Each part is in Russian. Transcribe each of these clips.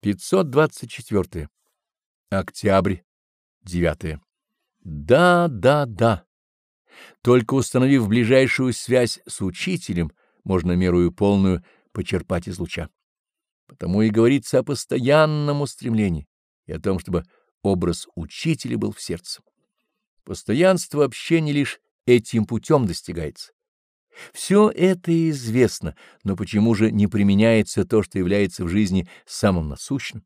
524. Октябрь. 9. Да, да, да. Только установив ближайшую связь с учителем, можно мерую полную почерпать из луча. Потому и говорится о постоянном устремлении и о том, чтобы образ учителя был в сердце. Постоянство общения лишь этим путем достигается. Все это известно, но почему же не применяется то, что является в жизни самым насущным?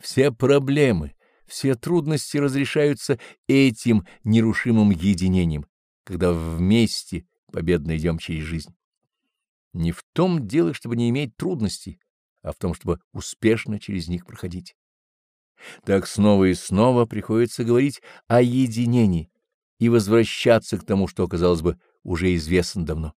Все проблемы, все трудности разрешаются этим нерушимым единением, когда вместе победно идем через жизнь. Не в том дело, чтобы не иметь трудностей, а в том, чтобы успешно через них проходить. Так снова и снова приходится говорить о единении и возвращаться к тому, что, казалось бы, уже известно давно.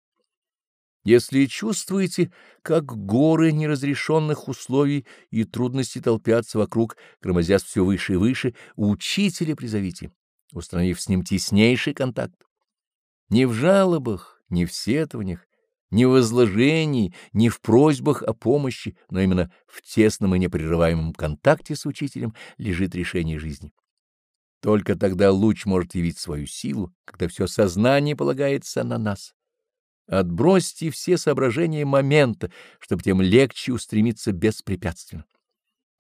Если чувствуете, как горы неразрешенных условий и трудностей толпятся вокруг, громозясь все выше и выше, учителя призовите, установив с ним теснейший контакт. Не в жалобах, не в сетованиях, не в возложении, не в просьбах о помощи, но именно в тесном и непрерываемом контакте с учителем лежит решение жизни. Только тогда луч может явить свою силу, когда все сознание полагается на нас. Отбросьте все соображения момента, чтобы тем легче устремиться беспрепятственно.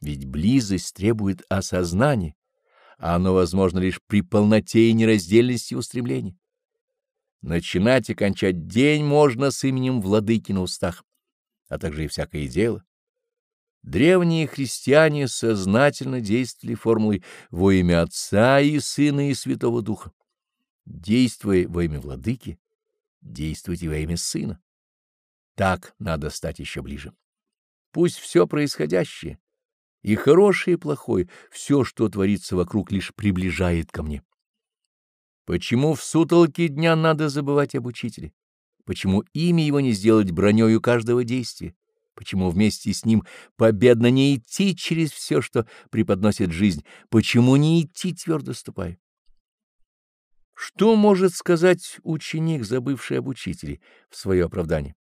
Ведь близость требует осознания, а оно возможно лишь при полноте и нераздельности устремлений. Начинать и кончать день можно с именем владыки на устах, а также и всякое дело. Древние христиане сознательно действовали формулой «во имя Отца и Сына и Святого Духа». Действуя во имя Владыки, действуйте во имя Сына. Так надо стать еще ближе. Пусть все происходящее, и хорошее, и плохое, все, что творится вокруг, лишь приближает ко мне. Почему в сутолке дня надо забывать об учителе? Почему имя его не сделать бронёю каждого действия? Почему вместе с ним победно не идти через все, что преподносит жизнь? Почему не идти твердо ступая? Что может сказать ученик, забывший об учителе, в свое оправдание?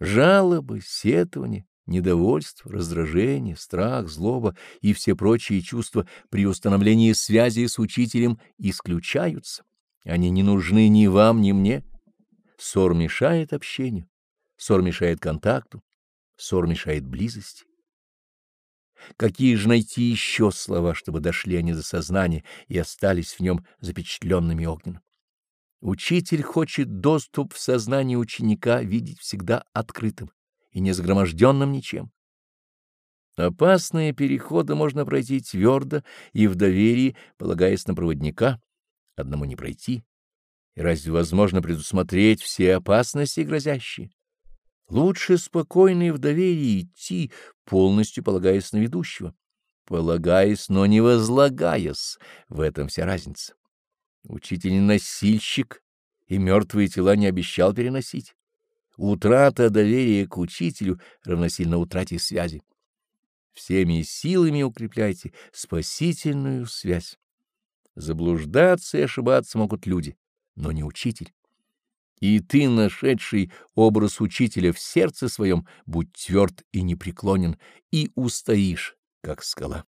Жалобы, сетования, недовольство, раздражение, страх, злоба и все прочие чувства при установлении связи с учителем исключаются. Они не нужны ни вам, ни мне. Ссор мешает общению, ссор мешает контакту, ссор мешает близости. Какие же найти еще слова, чтобы дошли они до сознания и остались в нем запечатленными огненно? Учитель хочет доступ в сознание ученика видеть всегда открытым и не загроможденным ничем. Опасные переходы можно пройти твердо и в доверии, полагаясь на проводника, одному не пройти. И разве возможно предусмотреть все опасности грозящие? Лучше спокойно и в доверии идти, полностью полагаясь на ведущего. Полагаясь, но не возлагаясь, в этом вся разница. Учитель не носильщик и мертвые тела не обещал переносить. Утрата доверия к учителю равносильно утрате связи. Всеми силами укрепляйте спасительную связь. Заблуждаться и ошибаться могут люди, но не учитель. И ты, нашедший образ учителя в сердце своем, будь тверд и непреклонен, и устоишь, как скала.